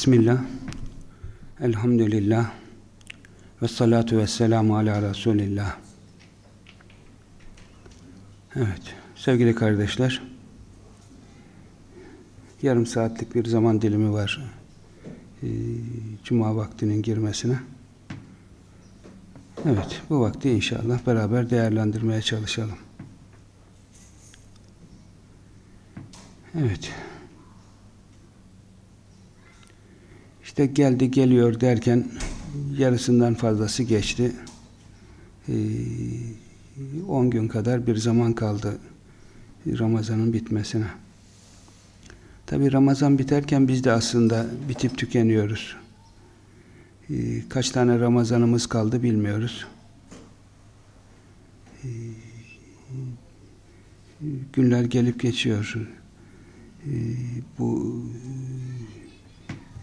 Bismillah, elhamdülillah, ve salatu ve selamu ala Resulillah. Evet, sevgili kardeşler, yarım saatlik bir zaman dilimi var ee, Cuma vaktinin girmesine. Evet, bu vakti inşallah beraber değerlendirmeye çalışalım. Evet. İşte geldi geliyor derken yarısından fazlası geçti. 10 ee, gün kadar bir zaman kaldı Ramazan'ın bitmesine. Tabi Ramazan biterken biz de aslında bitip tükeniyoruz. Ee, kaç tane Ramazanımız kaldı bilmiyoruz. Ee, günler gelip geçiyor. Bu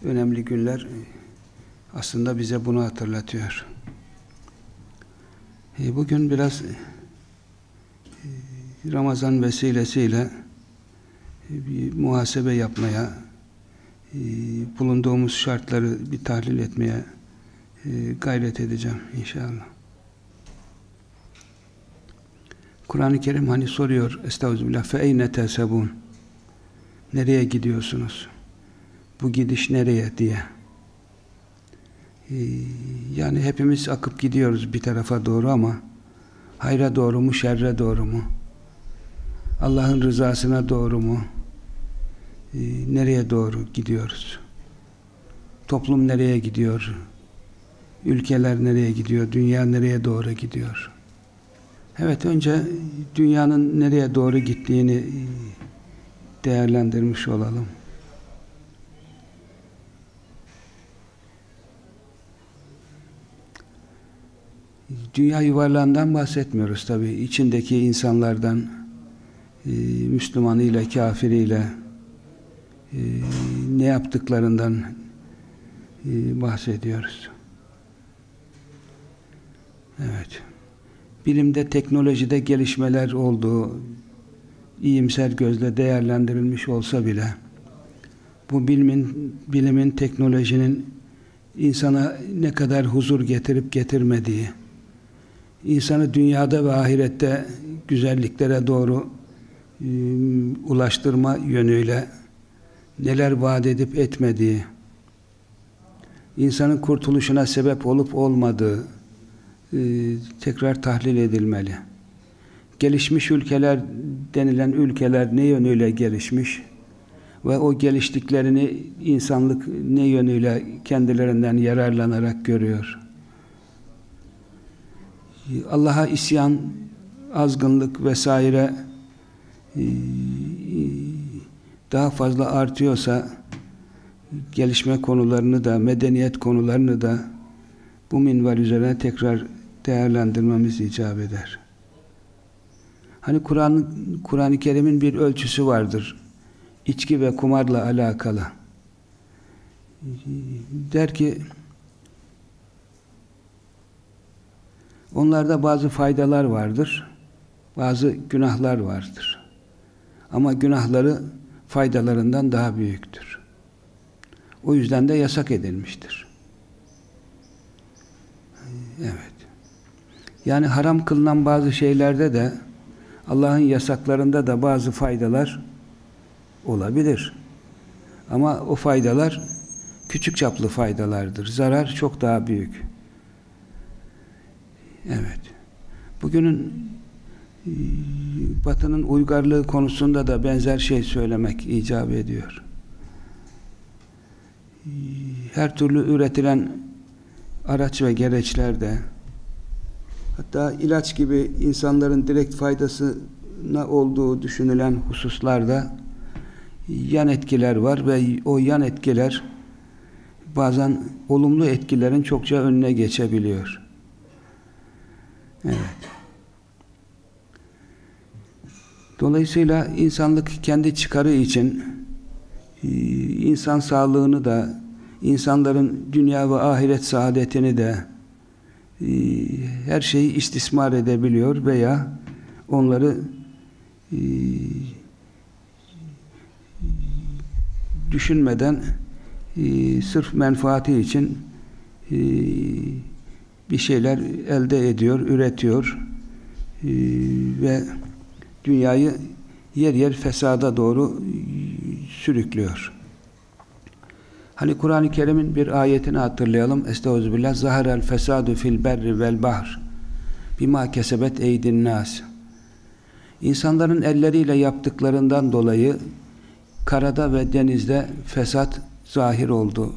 önemli günler aslında bize bunu hatırlatıyor. E, bugün biraz e, Ramazan vesilesiyle e, bir muhasebe yapmaya, bulunduğumuz şartları bir tahlil etmeye gayret edeceğim inşallah. Kur'an-ı Kerim hani soruyor Estağfirullah fe eyne tesebun Nereye gidiyorsunuz? Bu gidiş nereye diye. Ee, yani hepimiz akıp gidiyoruz bir tarafa doğru ama hayra doğru mu, şerre doğru mu? Allah'ın rızasına doğru mu? Ee, nereye doğru gidiyoruz? Toplum nereye gidiyor? Ülkeler nereye gidiyor? Dünya nereye doğru gidiyor? Evet, önce dünyanın nereye doğru gittiğini değerlendirmiş olalım. Dünya yuvarlağından bahsetmiyoruz tabi. İçindeki insanlardan, e, Müslümanıyla, kafiriyle e, ne yaptıklarından e, bahsediyoruz. Evet. Bilimde, teknolojide gelişmeler olduğu iyimser gözle değerlendirilmiş olsa bile bu bilimin, bilimin, teknolojinin insana ne kadar huzur getirip getirmediği, insanı dünyada ve ahirette güzelliklere doğru e, ulaştırma yönüyle neler vaat edip etmediği, insanın kurtuluşuna sebep olup olmadığı e, tekrar tahlil edilmeli. Gelişmiş ülkeler denilen ülkeler ne yönüyle gelişmiş ve o geliştiklerini insanlık ne yönüyle kendilerinden yararlanarak görüyor. Allah'a isyan, azgınlık vesaire e, daha fazla artıyorsa gelişme konularını da, medeniyet konularını da bu minval üzerine tekrar değerlendirmemiz icap eder. Hani Kur'an Kur'an-ı Kerim'in bir ölçüsü vardır. İçki ve kumarla alakalı. Der ki onlarda bazı faydalar vardır. Bazı günahlar vardır. Ama günahları faydalarından daha büyüktür. O yüzden de yasak edilmiştir. Evet. Yani haram kılınan bazı şeylerde de Allah'ın yasaklarında da bazı faydalar olabilir. Ama o faydalar küçük çaplı faydalardır. Zarar çok daha büyük. Evet. Bugünün e, Batı'nın uygarlığı konusunda da benzer şey söylemek icap ediyor. E, her türlü üretilen araç ve gereçlerde Hatta ilaç gibi insanların direkt faydasına olduğu düşünülen hususlarda yan etkiler var ve o yan etkiler bazen olumlu etkilerin çokça önüne geçebiliyor. Evet. Dolayısıyla insanlık kendi çıkarı için e, insan sağlığını da insanların dünya ve ahiret saadetini de ee, her şeyi istismar edebiliyor veya onları e, düşünmeden e, sırf menfaati için e, bir şeyler elde ediyor, üretiyor e, ve dünyayı yer yer fesada doğru sürüklüyor. Hani Kur'an-ı Kerim'in bir ayetini hatırlayalım. Estağfirullah. Zaharel fesadu fil berri vel bahr bima kesebet eydin nas. İnsanların elleriyle yaptıklarından dolayı karada ve denizde fesat zahir oldu.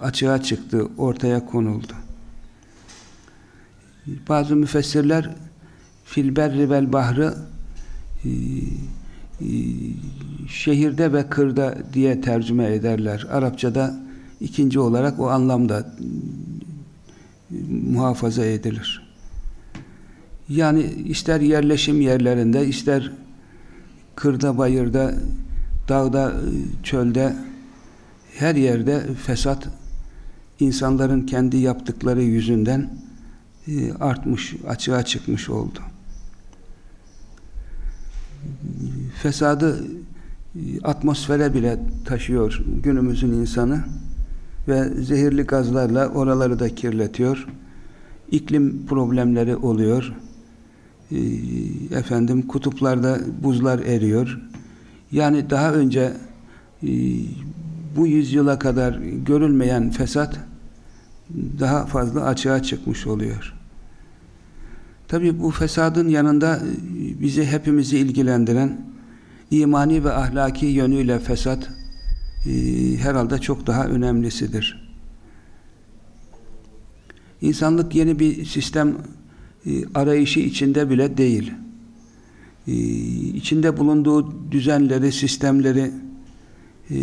Açığa çıktı, ortaya konuldu. Bazı müfessirler fil berri vel bahrı e, e, şehirde ve kırda diye tercüme ederler. Arapçada ikinci olarak o anlamda e, muhafaza edilir. Yani ister yerleşim yerlerinde, ister kırda, bayırda, dağda, çölde, her yerde fesat insanların kendi yaptıkları yüzünden artmış, açığa çıkmış oldu. Fesadı e, atmosfere bile taşıyor günümüzün insanı ve zehirli gazlarla oraları da kirletiyor. İklim problemleri oluyor. E, efendim kutuplarda buzlar eriyor. Yani daha önce bu yüzyıla kadar görülmeyen fesat daha fazla açığa çıkmış oluyor. Tabi bu fesadın yanında e, bizi hepimizi ilgilendiren imani ve ahlaki yönüyle fesat e, herhalde çok daha önemlisidir. İnsanlık yeni bir sistem e, arayışı içinde bile değil. E, içinde bulunduğu düzenleri, sistemleri e,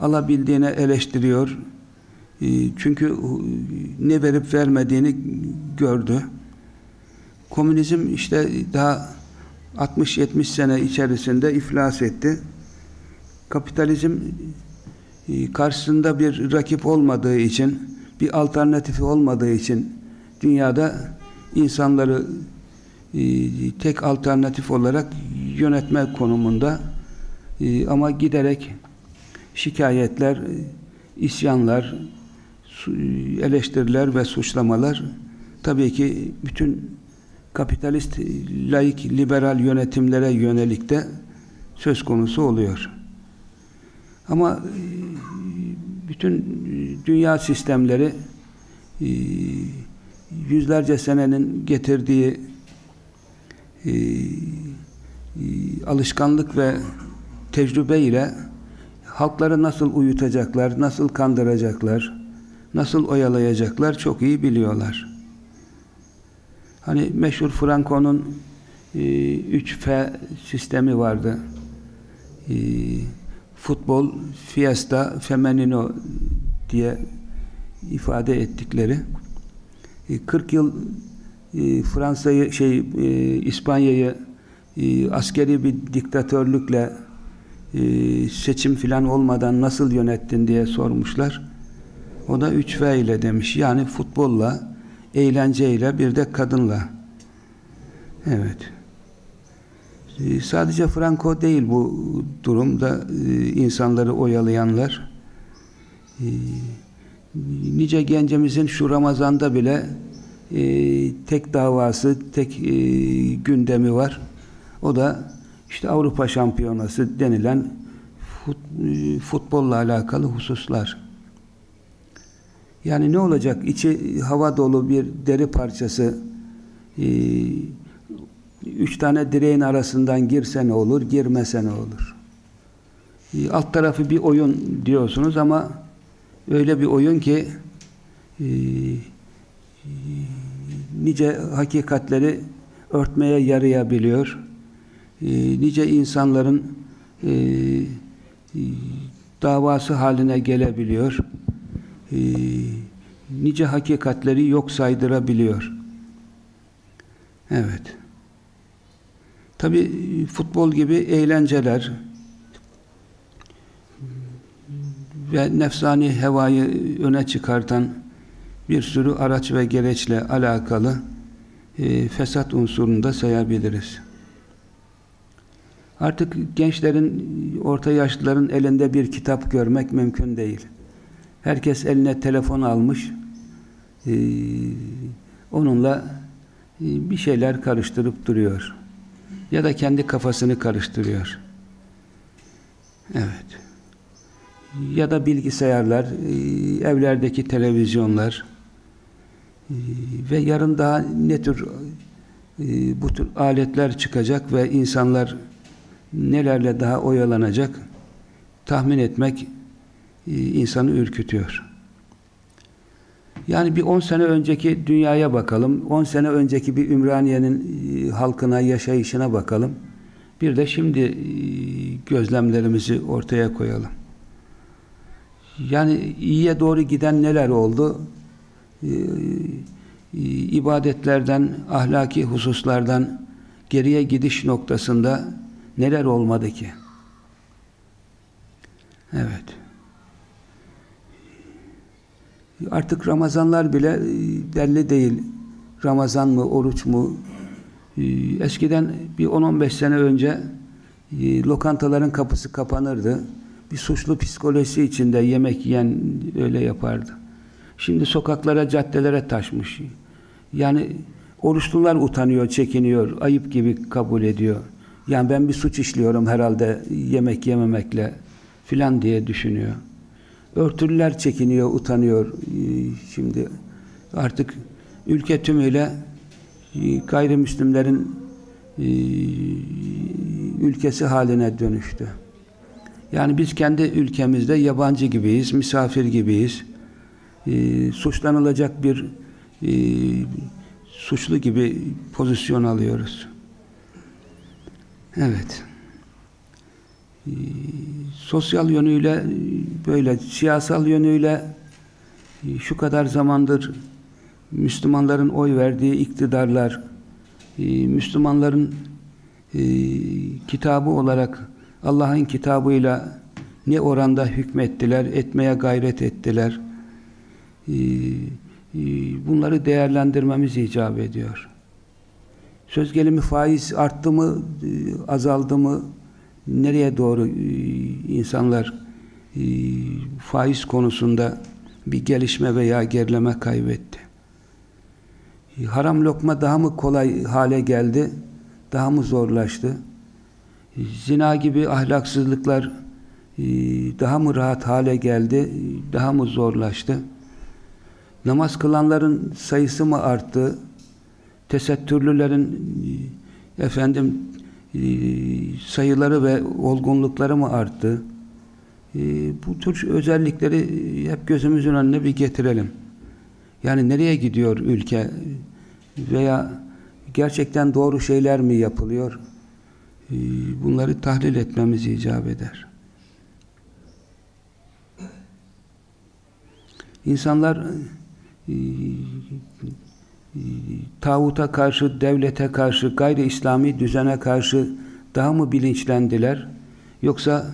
alabildiğine eleştiriyor. E, çünkü ne verip vermediğini gördü. Komünizm işte daha 60-70 sene içerisinde iflas etti. Kapitalizm e, karşısında bir rakip olmadığı için, bir alternatifi olmadığı için dünyada insanları tek alternatif olarak yönetme konumunda ee, ama giderek şikayetler, e, isyanlar, eleştiriler ve suçlamalar tabii ki bütün kapitalist, laik, liberal yönetimlere yönelik de söz konusu oluyor. Ama e, bütün dünya sistemleri e, yüzlerce senenin getirdiği alışkanlık ve tecrübe ile halkları nasıl uyutacaklar, nasıl kandıracaklar, nasıl oyalayacaklar çok iyi biliyorlar. Hani meşhur Franco'nun e, 3F sistemi vardı. E, futbol, fiesta, femenino diye ifade ettikleri. E, 40 yıl e, Fransa'yı şey e, İspanya'yı e, askeri bir diktatörlükle e, seçim filan olmadan nasıl yönettin diye sormuşlar. O da 3V ile demiş. Yani futbolla, eğlenceyle bir de kadınla. Evet. E, sadece Franco değil bu durumda e, insanları oyalayanlar. Nice gencimizin şu Ramazan'da bile tek davası, tek gündemi var. O da işte Avrupa Şampiyonası denilen fut, futbolla alakalı hususlar. Yani ne olacak? İçi hava dolu bir deri parçası e, üç tane direğin arasından girse ne olur, girmese ne olur? E, alt tarafı bir oyun diyorsunuz ama öyle bir oyun ki e, nice hakikatleri örtmeye yarayabiliyor nice insanların davası haline gelebiliyor. E, nice hakikatleri yok saydırabiliyor. Evet. Tabi futbol gibi eğlenceler ve nefsani hevayı öne çıkartan bir sürü araç ve gereçle alakalı e, fesat unsurunu da sayabiliriz. Artık gençlerin, orta yaşlıların elinde bir kitap görmek mümkün değil. Herkes eline telefon almış. Ee, onunla e, bir şeyler karıştırıp duruyor. Ya da kendi kafasını karıştırıyor. Evet. Ya da bilgisayarlar, e, evlerdeki televizyonlar e, ve yarın daha ne tür bu tür aletler çıkacak ve insanlar nelerle daha oyalanacak tahmin etmek insanı ürkütüyor. Yani bir 10 sene önceki dünyaya bakalım. 10 sene önceki bir Ümraniye'nin e, halkına, yaşayışına bakalım. Bir de şimdi e, gözlemlerimizi ortaya koyalım. Yani iyiye doğru giden neler oldu? E, ibadetlerden, ahlaki hususlardan geriye gidiş noktasında neler olmadı ki? Evet. Artık Ramazanlar bile belli değil. Ramazan mı, oruç mu? E, eskiden bir 10-15 sene önce e, lokantaların kapısı kapanırdı. Bir suçlu psikolojisi içinde yemek yiyen öyle yapardı. Şimdi sokaklara, caddelere taşmış. Yani oruçlular utanıyor, çekiniyor, ayıp gibi kabul ediyor. Yani ben bir suç işliyorum herhalde yemek yememekle filan diye düşünüyor. Örtülüler çekiniyor, utanıyor. Ee, şimdi artık ülke tümüyle e, gayrimüslimlerin e, ülkesi haline dönüştü. Yani biz kendi ülkemizde yabancı gibiyiz, misafir gibiyiz. E, suçlanılacak bir suçlu gibi pozisyon alıyoruz. Evet. Ee, sosyal yönüyle e, böyle siyasal yönüyle e, şu kadar zamandır Müslümanların oy verdiği iktidarlar e, Müslümanların kitabı olarak Allah'ın kitabıyla ne oranda hükmettiler, etmeye gayret ettiler. Bunları değerlendirmemiz icap ediyor. Söz gelimi faiz arttı mı, azaldı mı, nereye doğru e, insanlar e, faiz konusunda bir gelişme veya gerileme kaybetti. E, haram lokma daha mı kolay hale geldi? Daha mı zorlaştı? Zina gibi ahlaksızlıklar daha mı rahat hale geldi? Daha mı zorlaştı? Namaz kılanların sayısı mı arttı? Tesettürlülerin efendim sayıları ve olgunlukları mı arttı? Ee, bu tür özellikleri hep gözümüzün önüne bir getirelim. Yani nereye gidiyor ülke? Veya gerçekten doğru şeyler mi yapılıyor? Ee, bunları tahlil etmemiz icap eder. İnsanlar tağuta karşı, devlete karşı, gayri İslami düzene karşı daha mı bilinçlendiler? Yoksa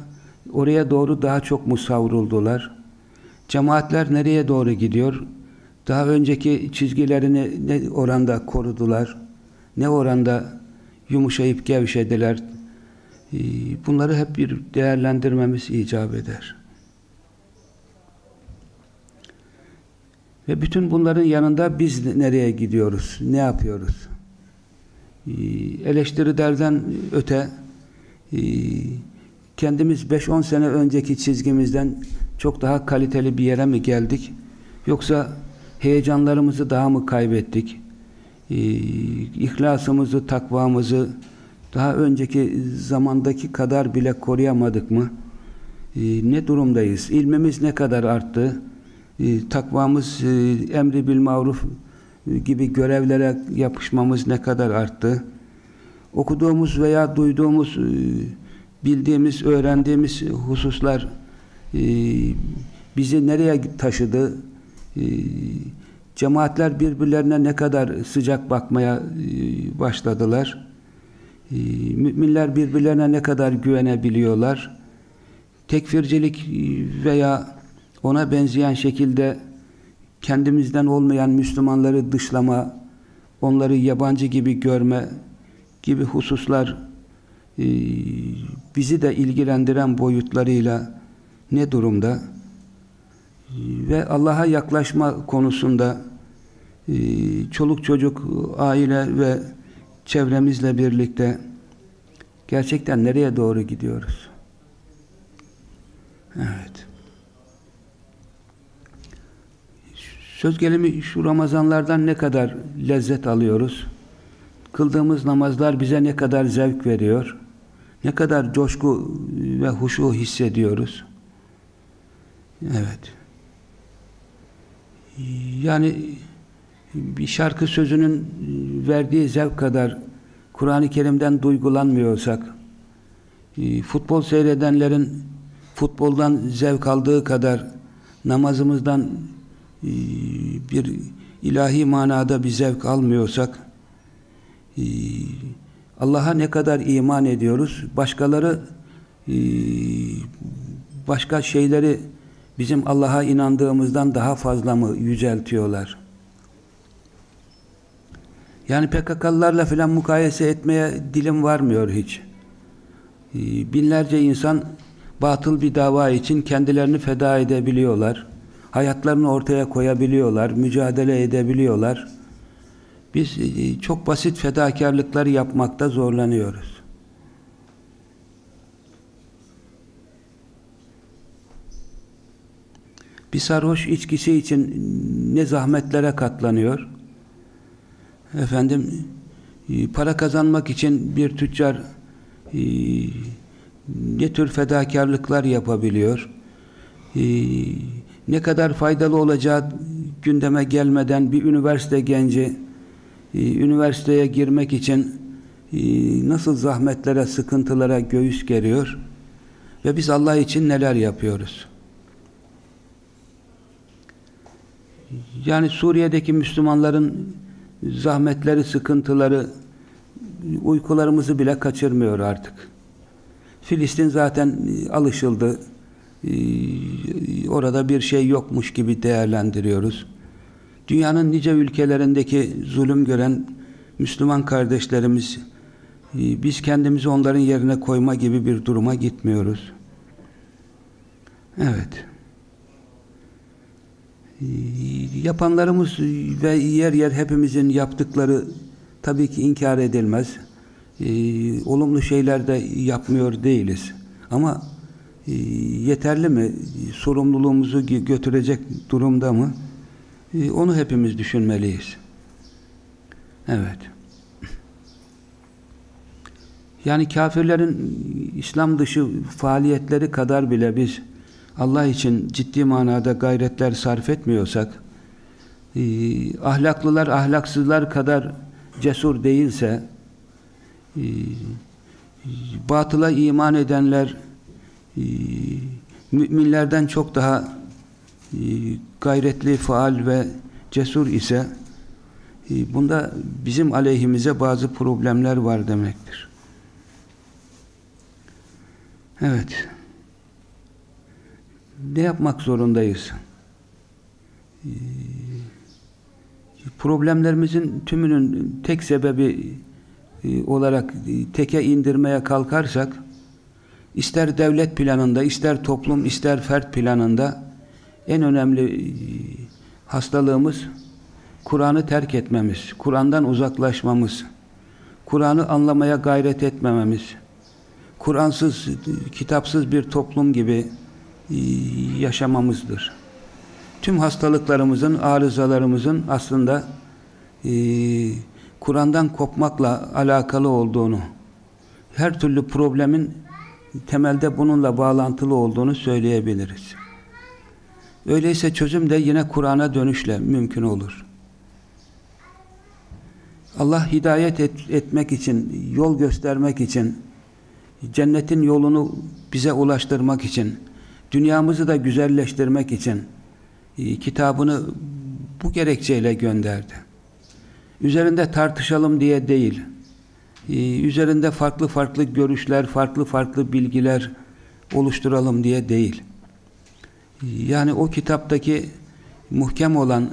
oraya doğru daha çok mu savruldular? Cemaatler nereye doğru gidiyor? Daha önceki çizgilerini ne oranda korudular? Ne oranda yumuşayıp gevşediler? Ee, bunları hep bir değerlendirmemiz icap eder. Ve bütün bunların yanında biz nereye gidiyoruz? Ne yapıyoruz? Ee, eleştirilerden öte e, kendimiz 5-10 sene önceki çizgimizden çok daha kaliteli bir yere mi geldik? Yoksa heyecanlarımızı daha mı kaybettik? Ee, ihlasımızı, takvamızı daha önceki zamandaki kadar bile koruyamadık mı? Ee, ne durumdayız? İlmimiz ne kadar arttı? E, takvamız, e, emri bil maruf e, gibi görevlere yapışmamız ne kadar arttı? Okuduğumuz veya duyduğumuz, bildiğimiz, öğrendiğimiz hususlar bizi nereye taşıdı? Cemaatler birbirlerine ne kadar sıcak bakmaya başladılar? Müminler birbirlerine ne kadar güvenebiliyorlar? Tekfircilik veya ona benzeyen şekilde kendimizden olmayan Müslümanları dışlama, onları yabancı gibi görme gibi hususlar e, bizi de ilgilendiren boyutlarıyla ne durumda? Ve Allah'a yaklaşma konusunda e, çoluk çocuk, aile ve çevremizle birlikte gerçekten nereye doğru gidiyoruz? Evet. Söz gelimi şu Ramazanlardan ne kadar lezzet alıyoruz? Kıldığımız namazlar bize ne kadar zevk veriyor? Ne kadar coşku ve huşu hissediyoruz? Evet. Yani bir şarkı sözünün verdiği zevk kadar Kur'an-ı Kerim'den duygulanmıyorsak, futbol seyredenlerin futboldan zevk aldığı kadar namazımızdan bir ilahi manada bir zevk almıyorsak Allah'a ne kadar iman ediyoruz başkaları başka şeyleri bizim Allah'a inandığımızdan daha fazla mı yüceltiyorlar? Yani PKK'lılarla filan mukayese etmeye dilim varmıyor hiç. Binlerce insan batıl bir dava için kendilerini feda edebiliyorlar. Hayatlarını ortaya koyabiliyorlar, mücadele edebiliyorlar. Biz çok basit fedakarlıklar yapmakta zorlanıyoruz. Bir sarhoş içkisi için ne zahmetlere katlanıyor. Efendim para kazanmak için bir tüccar ne tür fedakarlıklar yapabiliyor. Ne kadar faydalı olacağı gündeme gelmeden bir üniversite genci üniversiteye girmek için nasıl zahmetlere, sıkıntılara göğüs geriyor ve biz Allah için neler yapıyoruz? Yani Suriye'deki Müslümanların zahmetleri, sıkıntıları uykularımızı bile kaçırmıyor artık. Filistin zaten alışıldı. Orada bir şey yokmuş gibi değerlendiriyoruz. Dünyanın nice ülkelerindeki zulüm gören Müslüman kardeşlerimiz biz kendimizi onların yerine koyma gibi bir duruma gitmiyoruz. Evet. Yapanlarımız ve yer yer hepimizin yaptıkları tabii ki inkar edilmez. Ee, olumlu şeyler de yapmıyor değiliz. Ama e, yeterli mi? Sorumluluğumuzu götürecek durumda mı? E, onu hepimiz düşünmeliyiz. Evet. Yani kafirlerin İslam dışı faaliyetleri kadar bile biz Allah için ciddi manada gayretler sarf etmiyorsak, e, ahlaklılar ahlaksızlar kadar cesur değilse, batıla iman edenler e, müminlerden çok daha e, gayretli, faal ve cesur ise e, bunda bizim aleyhimize bazı problemler var demektir. Evet ne yapmak zorundayız? Ee, problemlerimizin tümünün tek sebebi e, olarak teke indirmeye kalkarsak ister devlet planında, ister toplum, ister fert planında en önemli e, hastalığımız Kur'an'ı terk etmemiz, Kur'an'dan uzaklaşmamız, Kur'an'ı anlamaya gayret etmememiz, Kur'ansız, kitapsız bir toplum gibi yaşamamızdır. Tüm hastalıklarımızın, arızalarımızın aslında e, Kur'an'dan kopmakla alakalı olduğunu, her türlü problemin temelde bununla bağlantılı olduğunu söyleyebiliriz. Öyleyse çözüm de yine Kur'an'a dönüşle mümkün olur. Allah hidayet et, etmek için, yol göstermek için, cennetin yolunu bize ulaştırmak için, dünyamızı da güzelleştirmek için e, kitabını bu gerekçeyle gönderdi. Üzerinde tartışalım diye değil, e, üzerinde farklı farklı görüşler, farklı farklı bilgiler oluşturalım diye değil. E, yani o kitaptaki muhkem olan,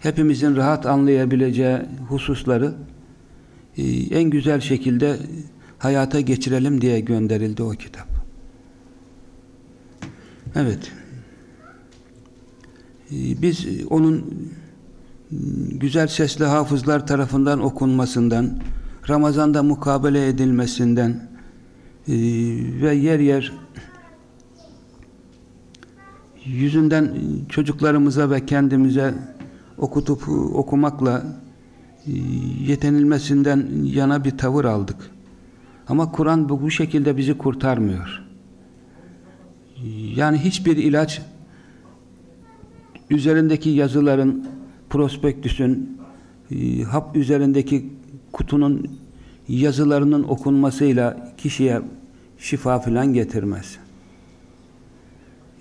hepimizin rahat anlayabileceği hususları en güzel şekilde hayata geçirelim diye gönderildi o kitap. Evet. Ee, biz onun güzel sesli hafızlar tarafından okunmasından, Ramazan'da mukabele edilmesinden e, ve yer yer yüzünden çocuklarımıza ve kendimize okutup okumakla e, yetenilmesinden yana bir tavır aldık. Ama Kur'an bu, bu şekilde bizi kurtarmıyor. Yani hiçbir ilaç üzerindeki yazıların, prospektüsün, e, hap üzerindeki kutunun yazılarının okunmasıyla kişiye şifa filan getirmez.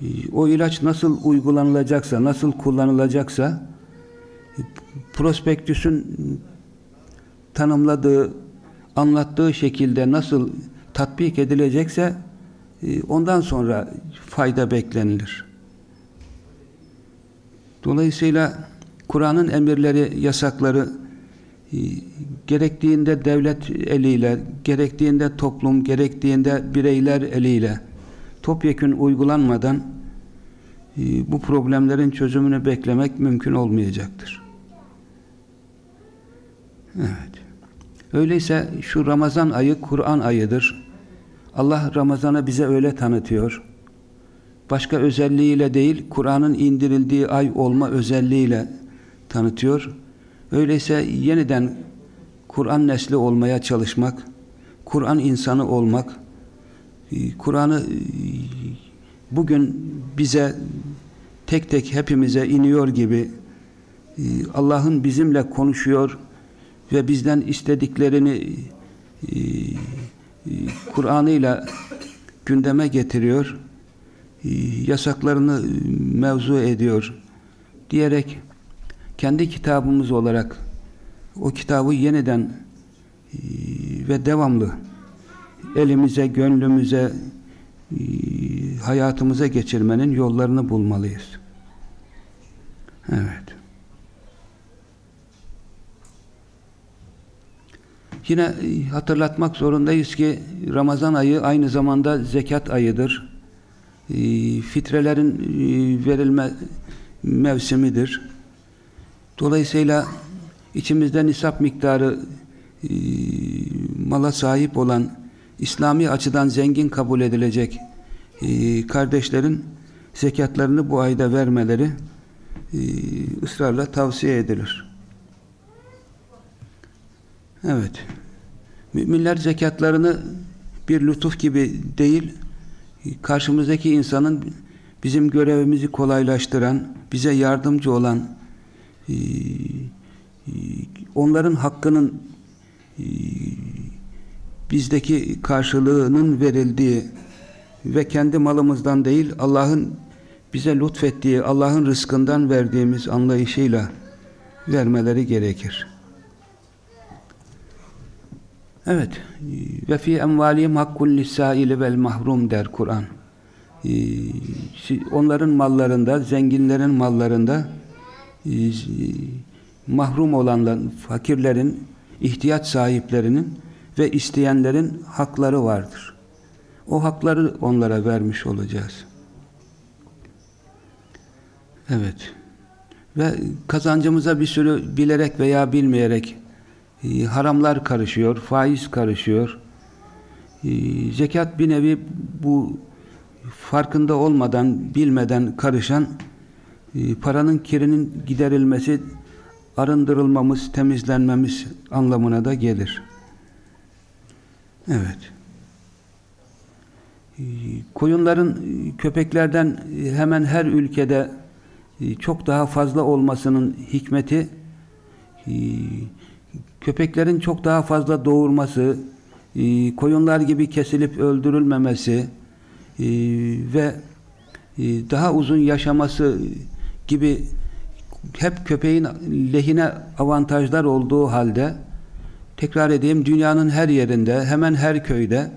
E, o ilaç nasıl uygulanılacaksa, nasıl kullanılacaksa e, prospektüsün tanımladığı, anlattığı şekilde nasıl tatbik edilecekse ondan sonra fayda beklenilir. Dolayısıyla Kur'an'ın emirleri, yasakları e, gerektiğinde devlet eliyle, gerektiğinde toplum, gerektiğinde bireyler eliyle topyekün uygulanmadan e, bu problemlerin çözümünü beklemek mümkün olmayacaktır. Evet. Öyleyse şu Ramazan ayı Kur'an ayıdır. Allah Ramazan'ı bize öyle tanıtıyor başka özelliğiyle değil, Kur'an'ın indirildiği ay olma özelliğiyle tanıtıyor. Öyleyse yeniden Kur'an nesli olmaya çalışmak, Kur'an insanı olmak, e, Kur'an'ı e, bugün bize tek tek hepimize iniyor gibi e, Allah'ın bizimle konuşuyor ve bizden istediklerini Kur'an'ıyla gündeme getiriyor yasaklarını mevzu ediyor diyerek kendi kitabımız olarak o kitabı yeniden ve devamlı elimize, gönlümüze hayatımıza geçirmenin yollarını bulmalıyız. Evet. Yine hatırlatmak zorundayız ki Ramazan ayı aynı zamanda zekat ayıdır. Fitrelerin verilme mevsimidir. Dolayısıyla içimizde nisap miktarı e, mala sahip olan İslami açıdan zengin kabul edilecek kardeşlerin zekatlarını bu ayda vermeleri ısrarla tavsiye edilir. Evet. Müminler zekatlarını bir lütuf gibi değil, karşımızdaki insanın bizim görevimizi kolaylaştıran, bize yardımcı olan e, e, onların hakkının e, bizdeki karşılığının verildiği ve kendi malımızdan değil Allah'ın bize lütfettiği, Allah'ın rızkından verdiğimiz anlayışıyla vermeleri gerekir. Evet. Ve fi envalihim hakkul lisaili vel mahrum der Kur'an. Ee, onların mallarında, zenginlerin mallarında mahrum olanların, fakirlerin, ihtiyaç sahiplerinin ve isteyenlerin hakları vardır. O hakları onlara vermiş olacağız. Evet. Ve kazancımıza bir sürü bilerek veya bilmeyerek e, haramlar karışıyor, faiz karışıyor. E, zekat bir nevi bu farkında olmadan, bilmeden karışan paranın kirinin giderilmesi, arındırılmamız, temizlenmemiz anlamına da gelir. Evet. E, koyunların e, köpeklerden e, hemen her ülkede e, çok daha fazla olmasının hikmeti köpeklerin çok daha fazla doğurması, koyunlar gibi kesilip öldürülmemesi ve daha uzun yaşaması gibi hep köpeğin lehine avantajlar olduğu halde tekrar edeyim dünyanın her yerinde hemen her köyde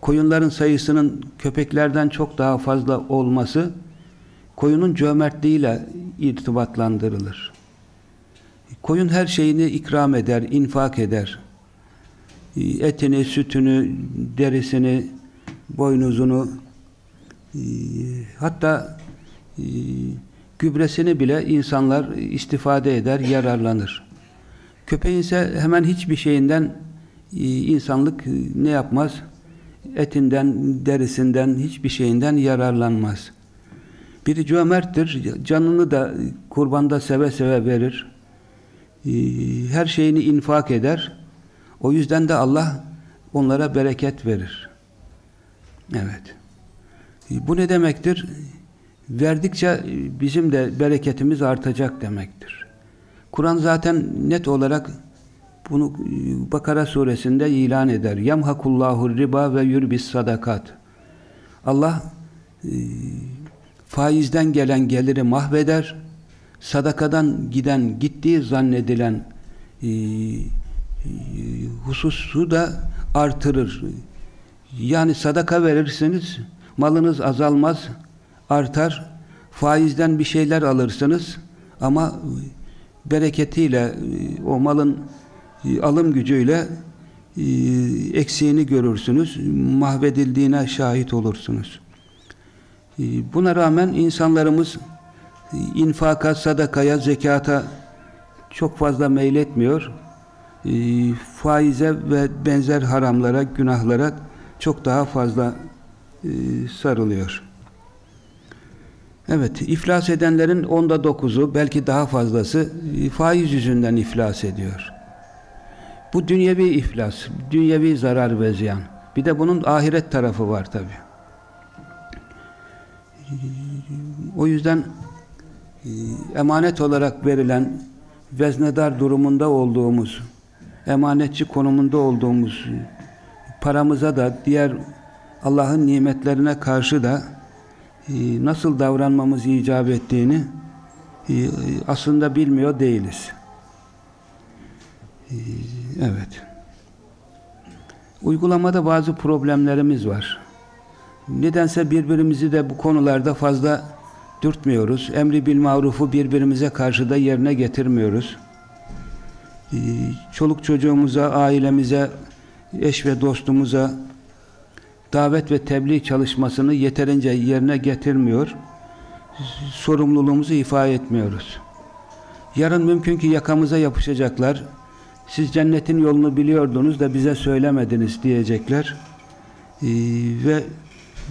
koyunların sayısının köpeklerden çok daha fazla olması koyunun cömertliğiyle irtibatlandırılır. Koyun her şeyini ikram eder, infak eder. Etini, sütünü, derisini, boynuzunu hatta gübresini bile insanlar istifade eder, yararlanır. Köpeğin ise hemen hiçbir şeyinden insanlık ne yapmaz? Etinden, derisinden, hiçbir şeyinden yararlanmaz. Biri cömerttir, canını da kurbanda seve seve verir. Her şeyini infak eder. O yüzden de Allah onlara bereket verir. Evet. Bu ne demektir? Verdikçe bizim de bereketimiz artacak demektir. Kur'an zaten net olarak bunu Bakara suresinde ilan eder. Yamhakullahu riba ve yurbis sadakat. Allah e, faizden gelen geliri mahveder. Sadakadan giden, gittiği zannedilen e, e, hususu da artırır. Yani sadaka verirsiniz, malınız azalmaz, artar. Faizden bir şeyler alırsınız ama bereketiyle o malın alım gücüyle eksiğini görürsünüz, mahvedildiğine şahit olursunuz. Buna rağmen insanlarımız infaka, sadakaya, zekata çok fazla meyletmiyor. Faize ve benzer haramlara, günahlara çok daha fazla sarılıyor. Evet, iflas edenlerin onda dokuzu, belki daha fazlası faiz yüzünden iflas ediyor. Bu dünyevi iflas, dünyevi zarar ve ziyan. Bir de bunun ahiret tarafı var tabi. O yüzden e, emanet olarak verilen veznedar durumunda olduğumuz emanetçi konumunda olduğumuz paramıza da diğer Allah'ın nimetlerine karşı da e, nasıl davranmamız icap ettiğini e, aslında bilmiyor değiliz. Evet. Uygulamada bazı problemlerimiz var. Nedense birbirimizi de bu konularda fazla dürtmüyoruz. Emri bil marufu birbirimize karşı da yerine getirmiyoruz. Ee, çoluk çocuğumuza, ailemize, eş ve dostumuza davet ve tebliğ çalışmasını yeterince yerine getirmiyor. Sorumluluğumuzu ifade etmiyoruz. Yarın mümkün ki yakamıza yapışacaklar. Siz cennetin yolunu biliyordunuz da bize söylemediniz diyecekler. Ee, ve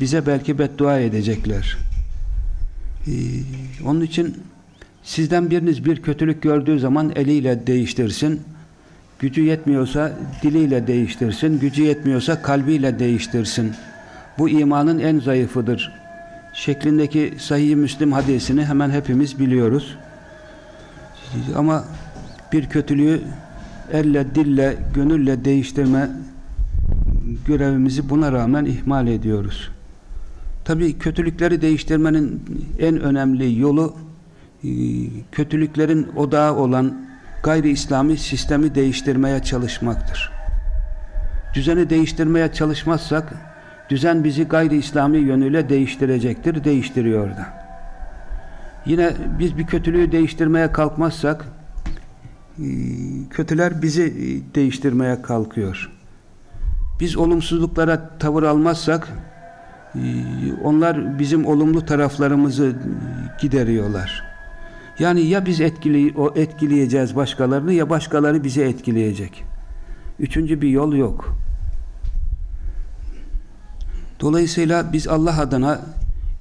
bize belki beddua edecekler. Ee, onun için sizden biriniz bir kötülük gördüğü zaman eliyle değiştirsin. Gücü yetmiyorsa diliyle değiştirsin. Gücü yetmiyorsa kalbiyle değiştirsin. Bu imanın en zayıfıdır. Şeklindeki sahih Müslim hadisini hemen hepimiz biliyoruz. Ama bir kötülüğü elle, dille, gönülle değiştirme görevimizi buna rağmen ihmal ediyoruz. Tabi kötülükleri değiştirmenin en önemli yolu e, kötülüklerin odağı olan gayri İslami sistemi değiştirmeye çalışmaktır. Düzeni değiştirmeye çalışmazsak düzen bizi gayri İslami yönüyle değiştirecektir, değiştiriyor da. Yine biz bir kötülüğü değiştirmeye kalkmazsak e, kötüler bizi e, değiştirmeye kalkıyor. Biz olumsuzluklara tavır almazsak ee, onlar bizim olumlu taraflarımızı gideriyorlar. Yani ya biz etkili, o etkileyeceğiz başkalarını ya başkaları bizi etkileyecek. Üçüncü bir yol yok. Dolayısıyla biz Allah adına,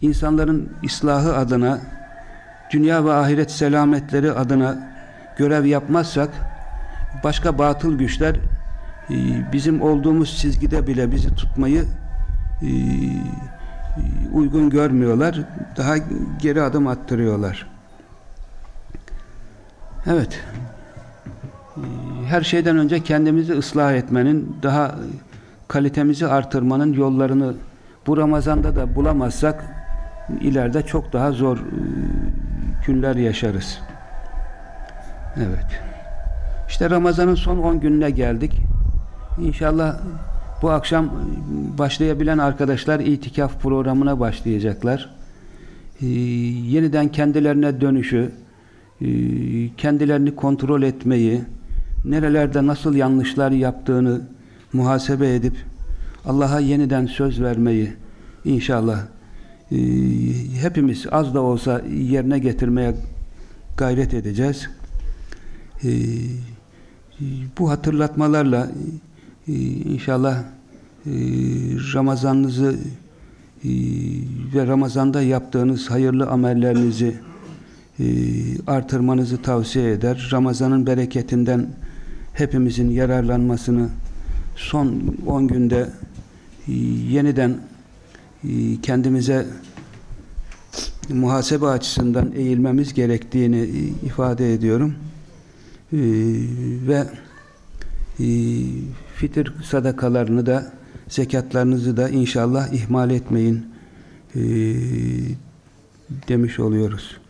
insanların ıslahı adına, dünya ve ahiret selametleri adına görev yapmazsak, başka batıl güçler e, bizim olduğumuz çizgide bile bizi tutmayı e, uygun görmüyorlar. Daha geri adım attırıyorlar. Evet. E, her şeyden önce kendimizi ıslah etmenin, daha kalitemizi artırmanın yollarını bu Ramazan'da da bulamazsak ileride çok daha zor e, günler yaşarız. Evet. İşte Ramazan'ın son 10 gününe geldik. İnşallah bu akşam başlayabilen arkadaşlar itikaf programına başlayacaklar. Ee, yeniden kendilerine dönüşü, kendilerini kontrol etmeyi, nerelerde nasıl yanlışlar yaptığını muhasebe edip Allah'a yeniden söz vermeyi inşallah e, hepimiz az da olsa yerine getirmeye gayret edeceğiz. E, bu hatırlatmalarla inşallah Ramazanınızı ve Ramazan'da yaptığınız hayırlı amellerinizi artırmanızı tavsiye eder. Ramazan'ın bereketinden hepimizin yararlanmasını son 10 günde e, yeniden e, kendimize muhasebe açısından eğilmemiz gerektiğini e, ifade ediyorum. E, ve fitir sadakalarını da zekatlarınızı da inşallah ihmal etmeyin demiş oluyoruz.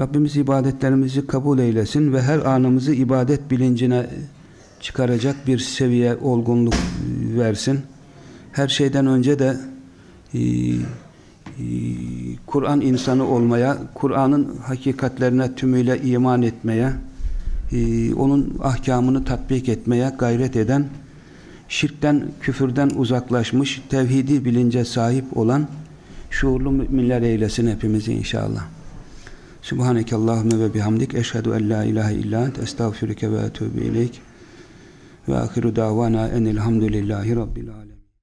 Rabbimiz ibadetlerimizi kabul eylesin ve her anımızı ibadet bilincine çıkaracak bir seviye, olgunluk versin. Her şeyden önce de e, e, Kur'an insanı olmaya, Kur'an'ın hakikatlerine tümüyle iman etmeye, e, onun ahkamını tatbik etmeye gayret eden, şirkten, küfürden uzaklaşmış, tevhidi bilince sahip olan şuurlu müminler eylesin hepimizi inşallah. Subhaneke Allahümme ve bihamdik. Eşhedü en la ilahe illa ent. Estağfirüke ve etûbü ileyk. Ve ahiru davana enilhamdülillahi rabbil alemin.